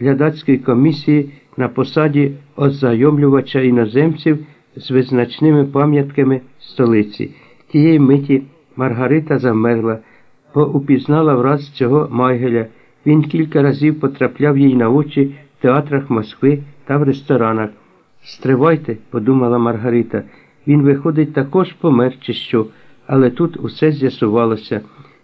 глядацької комісії на посаді ознайомлювача іноземців з визначними пам'ятками столиці. Тієї миті Маргарита замерла, бо упізнала враз цього Майгеля. Він кілька разів потрапляв їй на очі в театрах Москви та в ресторанах. Стривайте, подумала Маргарита, він, виходить, також помер чи що, але тут усе з'ясувалося.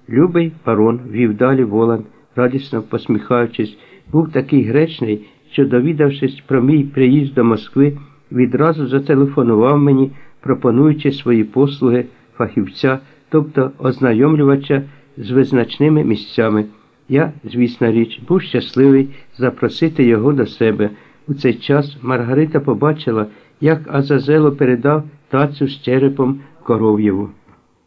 Любий барон вів далі Воланд, радісно посміхаючись, був такий гречний, що, довідавшись про мій приїзд до Москви, відразу зателефонував мені, пропонуючи свої послуги фахівця, тобто ознайомлювача з визначними місцями. Я, звісна річ, був щасливий запросити його до себе. У цей час Маргарита побачила, як Азазело передав тацю з черепом коров'єву.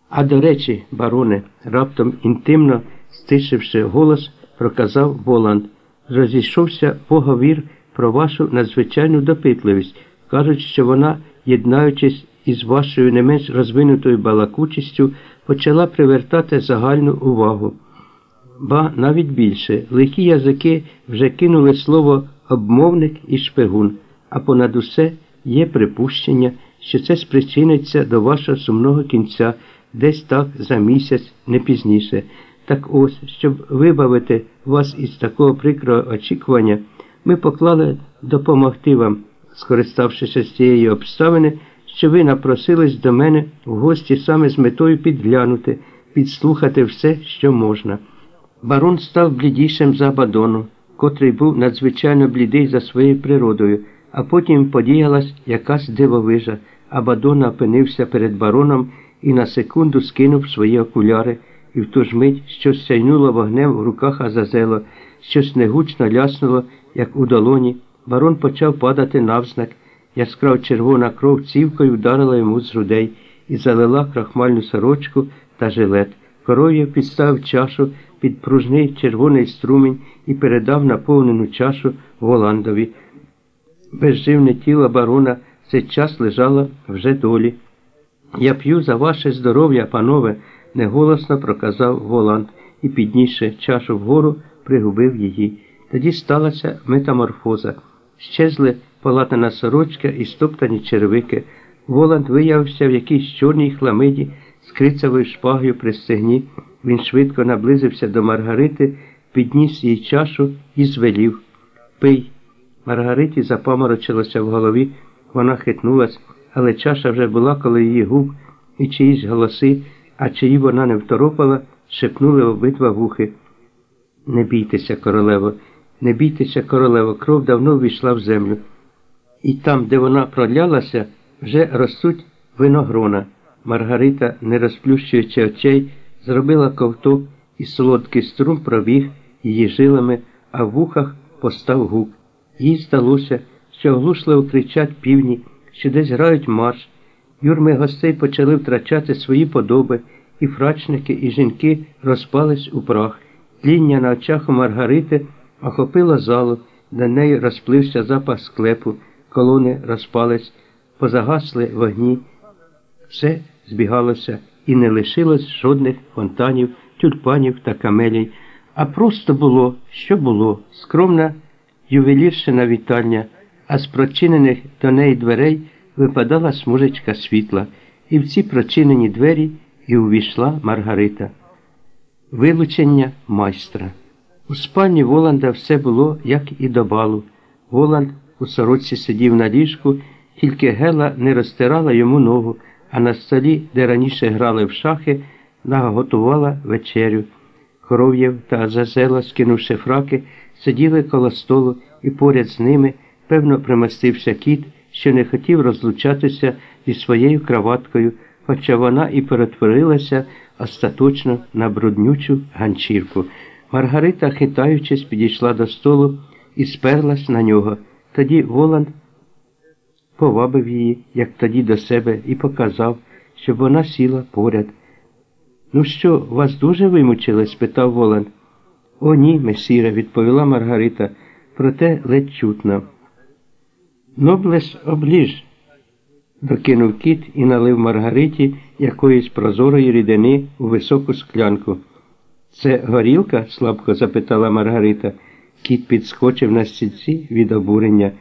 А до речі, бароне, раптом інтимно стишивши голос, проказав Воланд, розійшовся поговір про вашу надзвичайну допитливість. Кажуть, що вона, єднаючись із вашою не менш розвинутою балакучістю, почала привертати загальну увагу. Ба навіть більше, лихі язики вже кинули слово обмовник і шпигун, а понад усе є припущення, що це спричиниться до вашого сумного кінця десь так за місяць, не пізніше. Так ось, щоб вибавити вас із такого прикрого очікування, ми поклали допомогти вам, скориставшися з цієї обставини, що ви напросились до мене в гості саме з метою підглянути, підслухати все, що можна. Барон став блідішим за Бадону, котрий був надзвичайно блідий за своєю природою, а потім подіялась якась дивовижа, а Бадона опинився перед бароном і на секунду скинув свої окуляри, і в ту ж мить щось сяйнуло вогнем в руках Азазело, щось негучно ляснуло, як у долоні. Барон почав падати навзнак. Яскрав червона кров цівкою вдарила йому з грудей і залила крахмальну сорочку та жилет. Коров'я підставив чашу під пружний червоний струмінь і передав наповнену чашу Воландові. Безживне тіло барона цей час лежало вже долі. Я п'ю за ваше здоров'я, панове, неголосно проказав Воланд і, піднісши чашу вгору, пригубив її. Тоді сталася метаморфоза. Щезли полатана сорочка і стоптані червики. Воланд виявився в якійсь чорній хламиді з крицевою шпагою при стегні. Він швидко наблизився до Маргарити, підніс їй чашу і звелів. Пий. Маргариті запаморочилося в голові, вона хитнулась, але чаша вже була коло її губ, і чиїсь голоси, а чиї вона не второпала, шепнули обидва вухи. Не бійтеся, королево, не бійтеся, королево, кров давно ввійшла в землю. І там, де вона пролялася, вже ростуть виногрона. Маргарита, не розплющуючи очей, зробила ковток, і солодкий струм пробіг її жилами, а в вухах постав гук. Їй здалося, що оглушливо кричать півні, що десь грають марш. Юрми гостей почали втрачати свої подоби, і фрачники, і жінки розпались у прах. Тління на очах у Маргарити охопило залу, на неї розплився запах склепу, колони розпались, позагасли вогні. Все збігалося і не лишилось жодних фонтанів, тюльпанів та камелій, а просто було, що було, скромна ювеліршина вітальня, а з прочинених до неї дверей випадала смужечка світла, і в ці прочинені двері і увійшла Маргарита. Вилучення майстра. У спальні Воланда все було, як і до балу. Воланд у сорочці сидів на ліжку, тільки Гела не розтирала йому ногу, а на столі, де раніше грали в шахи, наготувала вечерю. Коров'єв та Азазела, скинувши фраки, сиділи коло столу, і поряд з ними, певно, примостився кіт, що не хотів розлучатися зі своєю краваткою, хоча вона і перетворилася остаточно на бруднючу ганчірку. Маргарита, хитаючись, підійшла до столу і сперлась на нього. Тоді Воланд повабив її, як тоді до себе, і показав, щоб вона сіла поряд. Ну що, вас дуже вимучили? спитав Воланд. О, ні, месіре, відповіла Маргарита, проте ледь чутно. Ноблес обліж, докинув кіт і налив Маргариті якоїсь прозорої рідини у високу склянку. Це горілка? слабко запитала Маргарита. Кіт підскочив на стільці від обурення.